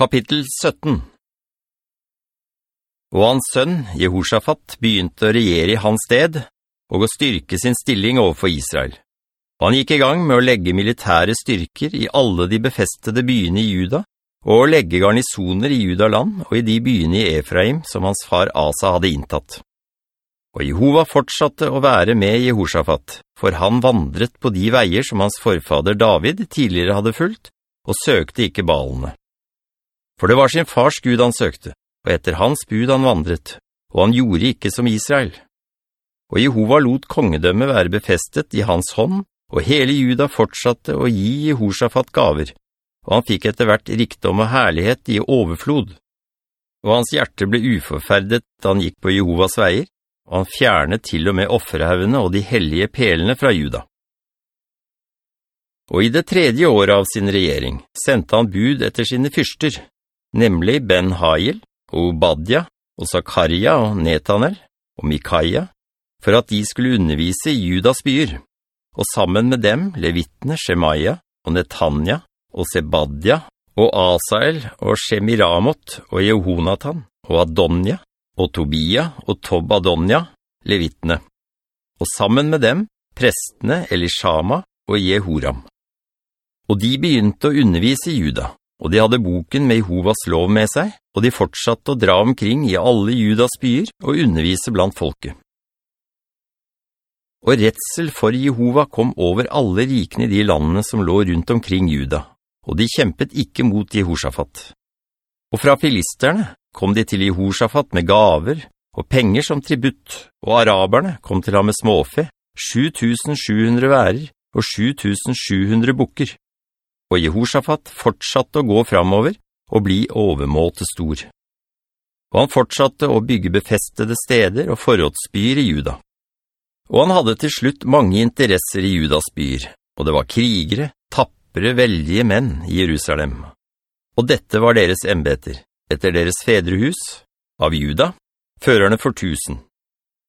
Kapittel 17 Og hans sønn, Jehoshaphat, begynte å regjere i hans sted, og å styrke sin stilling overfor Israel. Han gikk i gang med å legge militære styrker i alle de befestede byene i Juda, og å legge garnisoner i Judaland og i de byene i Efraim som hans far Asa hadde inntatt. Og Jehova fortsatte å være med Jehoshaphat, for han vandret på de veier som hans forfader David tidligere hadde fulgt, og søkte ikke balene. For det var sin fars Gud han søkte, og etter hans bud han vandret, og han gjorde ikke som Israel. Og Jehova lot kongedømmet være befestet i hans hånd, og hele Juda fortsatte å gi Jehoshaphat gaver, og han fikk etter hvert rikdom og herlighet i overflod. Og hans hjerte ble uforferdet da han gikk på Jehovas veier, og han fjernet til og med offerhaugene og de hellige pelene fra Juda. Og i det tredje året av sin regjering sendte han bud etter sine fyrster, nemlig Ben-Hail og Obadja og Zakaria og Netanel og Mikaia, for at de skulle undervise i Judas byer, og sammen med dem levittene Shemaya og Netanya og Sebadja og Asael og Shemiramot og Jehonatan og Adonja og Tobia og Tobadonja, levittene, og sammen med dem prestene Elishama og Jehoram. Og de begynte å undervise i Juda, og de hadde boken med Jehovas lov med seg, og de fortsatte å dra omkring i alle Judas byer og undervise blant folket. Og retsel for Jehova kom over alle rikene i de landene som lå rundt omkring Juda, og de kjempet ikke mot Jehoshaphat. Og fra filisterne kom de til Jehoshaphat med gaver og penger som tributt, og araberne kom til ham med småfe, 7700 værer og 7700 bukker og Jehoshaphat fortsatte å gå framover og bli overmålte stor. Og han fortsatte å bygge befestede steder og forrådsbyer i Juda. Og han hadde til slutt mange interesser i Judas byer, og det var krigere, tappere, veldige menn i Jerusalem. Og dette var deres embeter, etter deres fedrehus, av Juda, førerne for tusen.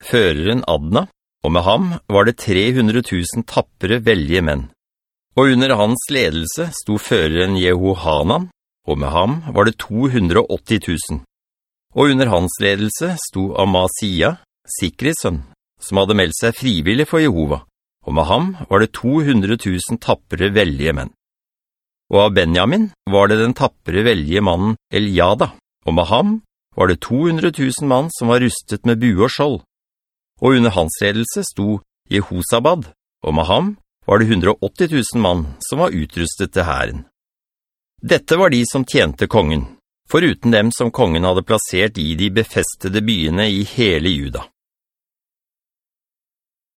Føreren Adna, og med ham var det 300 000 tappere, veldige menn. Og under hans ledelse sto føreren Jehohanan, og med ham var det 280 000. Og under hans ledelse sto Amasia, Sikris sønn, som hadde meldt seg frivillig for Jehova, og med ham var det 200 000 tappere velge menn. Og av Benjamin var det den tappere velge mannen Eliada, og med ham var det 200 000 mann som var rustet med bue og skjold. Og under hans ledelse sto Jehosabad, og med ham var det 180 000 mann som var utrustet til herren. Dette var de som tjente kongen, foruten dem som kongen hadde plassert i de befestede byene i hele Juda.